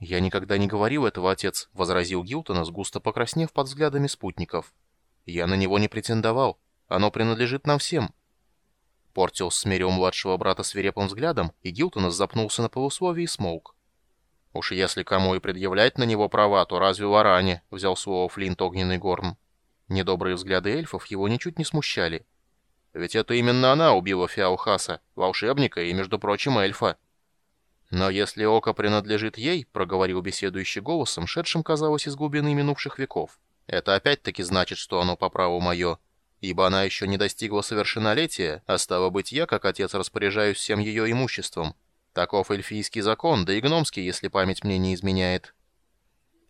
«Я никогда не говорил этого, отец», — возразил Гилтонас, густо покраснев под взглядами спутников. «Я на него не претендовал. Оно принадлежит нам всем». Портиус смерил младшего брата свирепым взглядом, и Гилтонас запнулся на полусловие и смолк. «Уж если кому и предъявлять на него права, то разве Варане?» — взял слово Флинт Огненный Горн. Недобрые взгляды эльфов его ничуть не смущали. «Ведь это именно она убила Фиаухаса, волшебника и, между прочим, эльфа». «Но если око принадлежит ей», — проговорил беседующий голосом, шедшим, казалось, из глубины минувших веков, «это опять-таки значит, что оно по праву мое, ибо она еще не достигла совершеннолетия, а стало быть, я, как отец, распоряжаюсь всем ее имуществом. Таков эльфийский закон, да и гномский, если память мне не изменяет».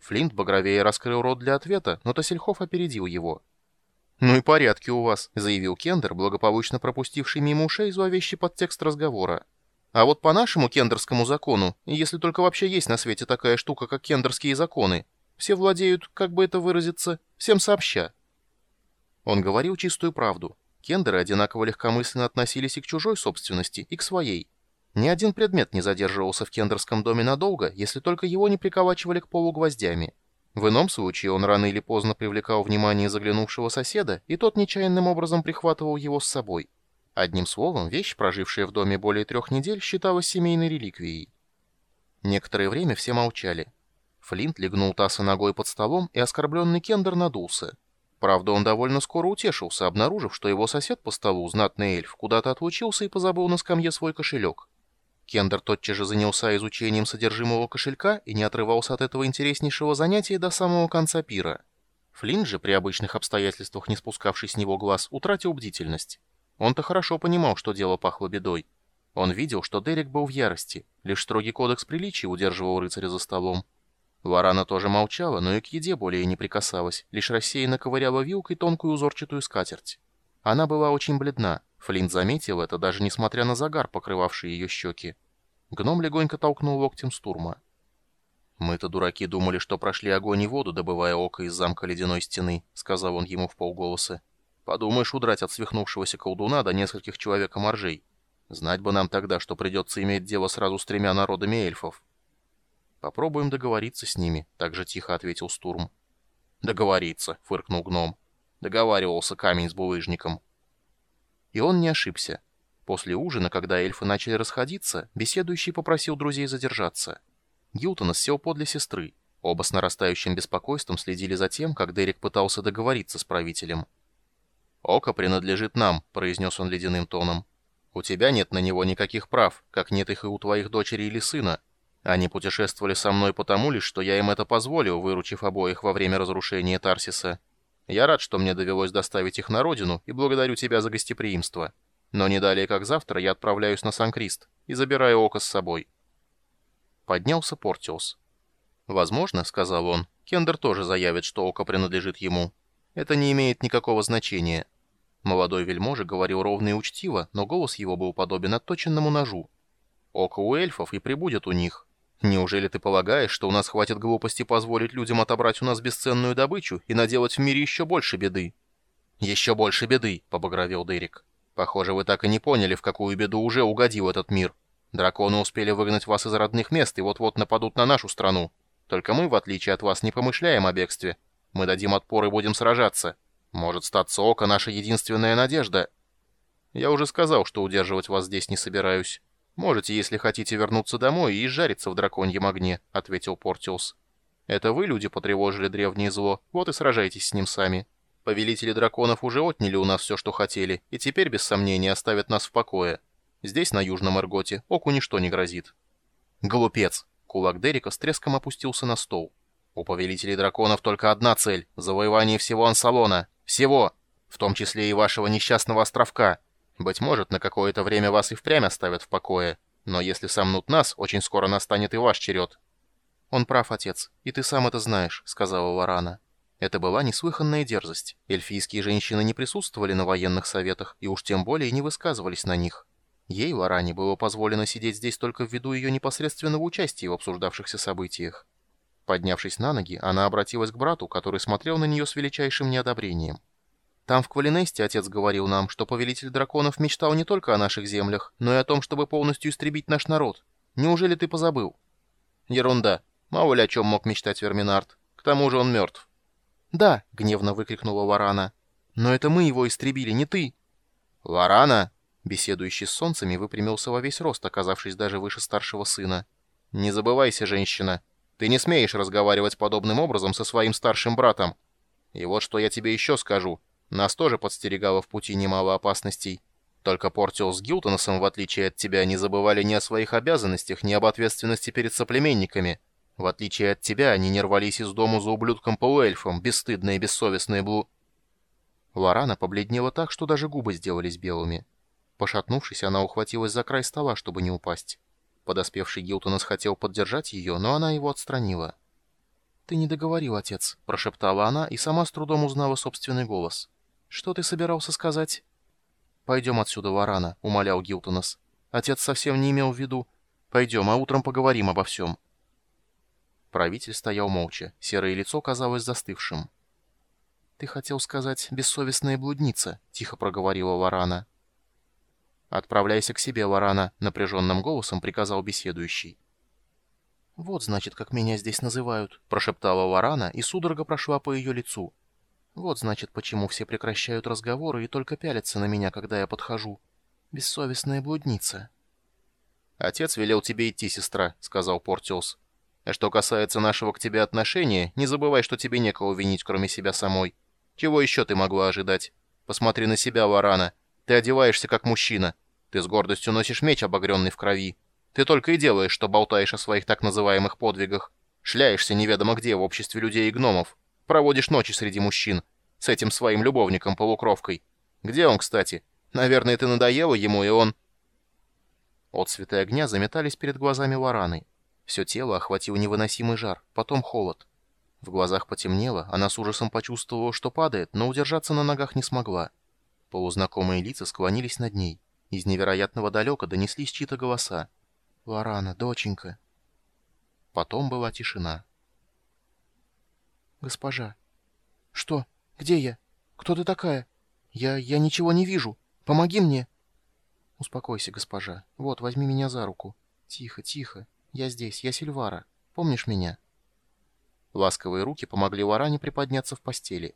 Флинт багровее раскрыл рот для ответа, но Тосельхов опередил его. «Ну и порядки у вас», — заявил Кендер, благополучно пропустивший мимо ушей зловещий подтекст разговора. А вот по нашему кендерскому закону, если только вообще есть на свете такая штука, как кендерские законы, все владеют, как бы это выразиться, всем сообща. Он говорил чистую правду. Кендеры одинаково легкомысленно относились и к чужой собственности, и к своей. Ни один предмет не задерживался в кендерском доме надолго, если только его не приколачивали к полу гвоздями. В ином случае он рано или поздно привлекал внимание заглянувшего соседа, и тот нечаянным образом прихватывал его с собой. Одним словом, вещь, прожившая в доме более трех недель, считалась семейной реликвией. Некоторое время все молчали. Флинт легнул Тасса ногой под столом, и оскорбленный Кендер надулся. Правда, он довольно скоро утешился, обнаружив, что его сосед по столу, знатный эльф, куда-то отлучился и позабыл на скамье свой кошелек. Кендер тотчас же занялся изучением содержимого кошелька и не отрывался от этого интереснейшего занятия до самого конца пира. Флинт же, при обычных обстоятельствах не спускавший с него глаз, утратил бдительность. Он-то хорошо понимал, что дело пахло бедой. Он видел, что Дерек был в ярости, лишь строгий кодекс приличия удерживал рыцаря за столом. Варана тоже молчала, но и к еде более не прикасалась, лишь рассеянно ковыряла вилкой тонкую узорчатую скатерть. Она была очень бледна, Флинт заметил это, даже несмотря на загар, покрывавший ее щеки. Гном легонько толкнул локтем Стурма. «Мы-то, дураки, думали, что прошли огонь и воду, добывая око из замка ледяной стены», — сказал он ему в полголоса. Подумаешь, удрать от свихнувшегося колдуна до нескольких человека-моржей. Знать бы нам тогда, что придется иметь дело сразу с тремя народами эльфов. Попробуем договориться с ними, так же тихо ответил Стурм. Договориться, фыркнул гном. Договаривался камень с булыжником. И он не ошибся. После ужина, когда эльфы начали расходиться, беседующий попросил друзей задержаться. Гилтонос сел подле сестры. Оба с нарастающим беспокойством следили за тем, как Дерек пытался договориться с правителем. «Око принадлежит нам», — произнес он ледяным тоном. «У тебя нет на него никаких прав, как нет их и у твоих дочери или сына. Они путешествовали со мной потому лишь, что я им это позволил, выручив обоих во время разрушения Тарсиса. Я рад, что мне довелось доставить их на родину, и благодарю тебя за гостеприимство. Но не далее, как завтра, я отправляюсь на Сан-Крист и забираю Око с собой». Поднялся Портиус. «Возможно, — сказал он, — Кендер тоже заявит, что Око принадлежит ему». Это не имеет никакого значения. Молодой вельможа говорил ровно и учтиво, но голос его был подобен отточенному ножу. Око у эльфов и прибудет у них. Неужели ты полагаешь, что у нас хватит глупости позволить людям отобрать у нас бесценную добычу и наделать в мире еще больше беды? Еще больше беды, побагровел Дерек. Похоже, вы так и не поняли, в какую беду уже угодил этот мир. Драконы успели выгнать вас из родных мест и вот-вот нападут на нашу страну. Только мы, в отличие от вас, не помышляем о бегстве. Мы дадим отпор и будем сражаться. Может, статься око наша единственная надежда. Я уже сказал, что удерживать вас здесь не собираюсь. Можете, если хотите, вернуться домой и жариться в драконьем огне, — ответил Портиус. Это вы, люди, потревожили древнее зло, вот и сражайтесь с ним сами. Повелители драконов уже отняли у нас все, что хотели, и теперь, без сомнения, оставят нас в покое. Здесь, на Южном Эрготе, оку ничто не грозит. Глупец! Кулак Дерека с треском опустился на стол. У повелителей драконов только одна цель — завоевание всего Ансалона. Всего! В том числе и вашего несчастного островка. Быть может, на какое-то время вас и впрямь оставят в покое. Но если сомнут нас, очень скоро настанет и ваш черед. «Он прав, отец, и ты сам это знаешь», — сказала Варана. Это была неслыханная дерзость. Эльфийские женщины не присутствовали на военных советах и уж тем более не высказывались на них. Ей, Варане, было позволено сидеть здесь только ввиду ее непосредственного участия в обсуждавшихся событиях. Поднявшись на ноги, она обратилась к брату, который смотрел на нее с величайшим неодобрением. «Там в Квалинесте отец говорил нам, что повелитель драконов мечтал не только о наших землях, но и о том, чтобы полностью истребить наш народ. Неужели ты позабыл?» «Ерунда. Мало ли о чем мог мечтать Верминард. К тому же он мертв. «Да!» — гневно выкрикнула Варана. «Но это мы его истребили, не ты!» «Варана!» — беседующий с солнцами выпрямился во весь рост, оказавшись даже выше старшего сына. «Не забывайся, женщина. Ты не смеешь разговаривать подобным образом со своим старшим братом. И вот что я тебе еще скажу. Нас тоже подстерегало в пути немало опасностей. Только Портиол с Гилтоносом, в отличие от тебя, не забывали ни о своих обязанностях, ни об ответственности перед соплеменниками. В отличие от тебя, они не рвались из дому за ублюдком-полуэльфом, бесстыдные и бессовестные блу... Лорана побледнела так, что даже губы сделались белыми. Пошатнувшись, она ухватилась за край стола, чтобы не упасть. Подоспевший Гилтонос хотел поддержать ее, но она его отстранила. «Ты не договорил, отец», — прошептала она и сама с трудом узнала собственный голос. «Что ты собирался сказать?» «Пойдем отсюда, Варана», — умолял Гилтонос. «Отец совсем не имел в виду. Пойдем, а утром поговорим обо всем». Правитель стоял молча, серое лицо казалось застывшим. «Ты хотел сказать «бессовестная блудница», — тихо проговорила Варана. «Отправляйся к себе, Варана», — напряженным голосом приказал беседующий. «Вот, значит, как меня здесь называют», — прошептала Варана, и судорога прошла по ее лицу. «Вот, значит, почему все прекращают разговоры и только пялятся на меня, когда я подхожу. Бессовестная блудница». «Отец велел тебе идти, сестра», — сказал Портиус. «А что касается нашего к тебе отношения, не забывай, что тебе некого винить, кроме себя самой. Чего еще ты могла ожидать? Посмотри на себя, Варана. Ты одеваешься как мужчина. Ты с гордостью носишь меч, обогренный в крови. Ты только и делаешь, что болтаешь о своих так называемых подвигах. Шляешься неведомо где в обществе людей и гномов. Проводишь ночи среди мужчин. С этим своим любовником-полукровкой. Где он, кстати? Наверное, ты надоела ему, и он... Отцветы огня заметались перед глазами Вараны. Все тело охватил невыносимый жар, потом холод. В глазах потемнело, она с ужасом почувствовала, что падает, но удержаться на ногах не смогла. Полузнакомые лица склонились над ней. Из невероятного далека донеслись чьи-то голоса. «Лорана, доченька!» Потом была тишина. «Госпожа!» «Что? Где я? Кто ты такая? Я... я ничего не вижу. Помоги мне!» «Успокойся, госпожа. Вот, возьми меня за руку. Тихо, тихо. Я здесь, я Сильвара. Помнишь меня?» Ласковые руки помогли Лоране приподняться в постели.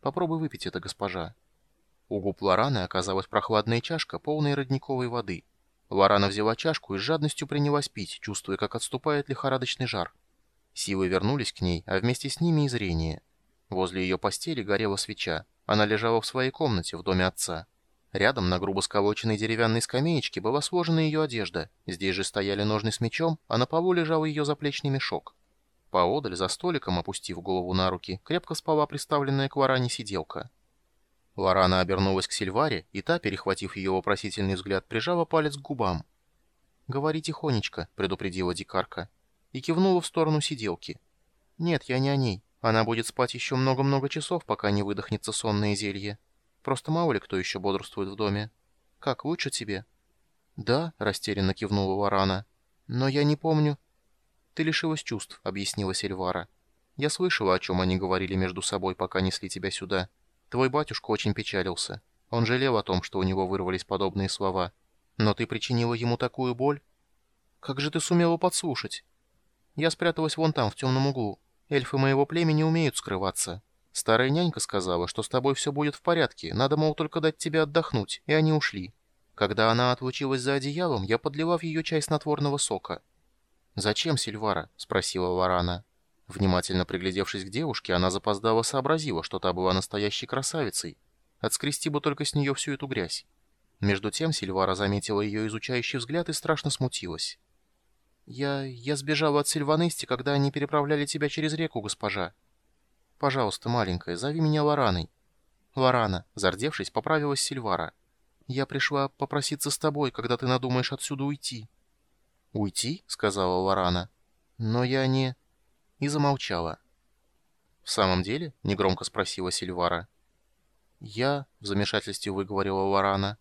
«Попробуй выпить это, госпожа». У губ Лораны оказалась прохладная чашка, полная родниковой воды. Лорана взяла чашку и с жадностью принялась пить, чувствуя, как отступает лихорадочный жар. Силы вернулись к ней, а вместе с ними и зрение. Возле ее постели горела свеча. Она лежала в своей комнате в доме отца. Рядом на грубо сколоченной деревянной скамеечке была сложена ее одежда. Здесь же стояли ножны с мечом, а на полу лежал ее заплечный мешок. Поодаль, за столиком, опустив голову на руки, крепко спала приставленная к Лоране сиделка. Лорана обернулась к Сильваре, и та, перехватив ее вопросительный взгляд, прижала палец к губам. «Говори тихонечко», — предупредила дикарка, и кивнула в сторону сиделки. «Нет, я не о ней. Она будет спать еще много-много часов, пока не выдохнется сонное зелье. Просто мало ли кто еще бодрствует в доме. Как, лучше тебе?» «Да», — растерянно кивнула Лорана. «Но я не помню...» «Ты лишилась чувств», — объяснила Сильвара. «Я слышала, о чем они говорили между собой, пока несли тебя сюда». Твой батюшка очень печалился. Он жалел о том, что у него вырвались подобные слова. Но ты причинила ему такую боль? Как же ты сумела подслушать? Я спряталась вон там, в темном углу. Эльфы моего племени умеют скрываться. Старая нянька сказала, что с тобой все будет в порядке, надо, мол, только дать тебе отдохнуть, и они ушли. Когда она отлучилась за одеялом, я подлила в ее чай снотворного сока. «Зачем, Сильвара?» — спросила Варана. Внимательно приглядевшись к девушке, она запоздала сообразила, что та была настоящей красавицей. Отскрести бы только с нее всю эту грязь. Между тем Сильвара заметила ее изучающий взгляд и страшно смутилась. «Я... я сбежала от Сильванести, когда они переправляли тебя через реку, госпожа. Пожалуйста, маленькая, зови меня Лораной». «Лорана», — зардевшись, поправилась Сильвара. «Я пришла попроситься с тобой, когда ты надумаешь отсюда уйти». «Уйти?» — сказала Лорана. «Но я не...» и замолчала. «В самом деле?» — негромко спросила Сильвара. «Я...» — в замешательстве выговорила Лорана.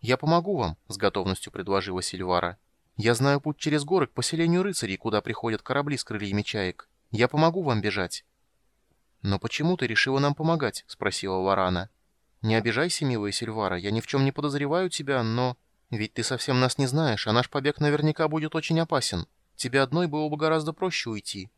«Я помогу вам», — с готовностью предложила Сильвара. «Я знаю путь через горы к поселению рыцарей, куда приходят корабли с крыльями чаек. Я помогу вам бежать». «Но почему ты решила нам помогать?» — спросила Лорана. «Не обижайся, милая Сильвара, я ни в чем не подозреваю тебя, но... Ведь ты совсем нас не знаешь, а наш побег наверняка будет очень опасен. Тебе одной было бы гораздо проще уйти.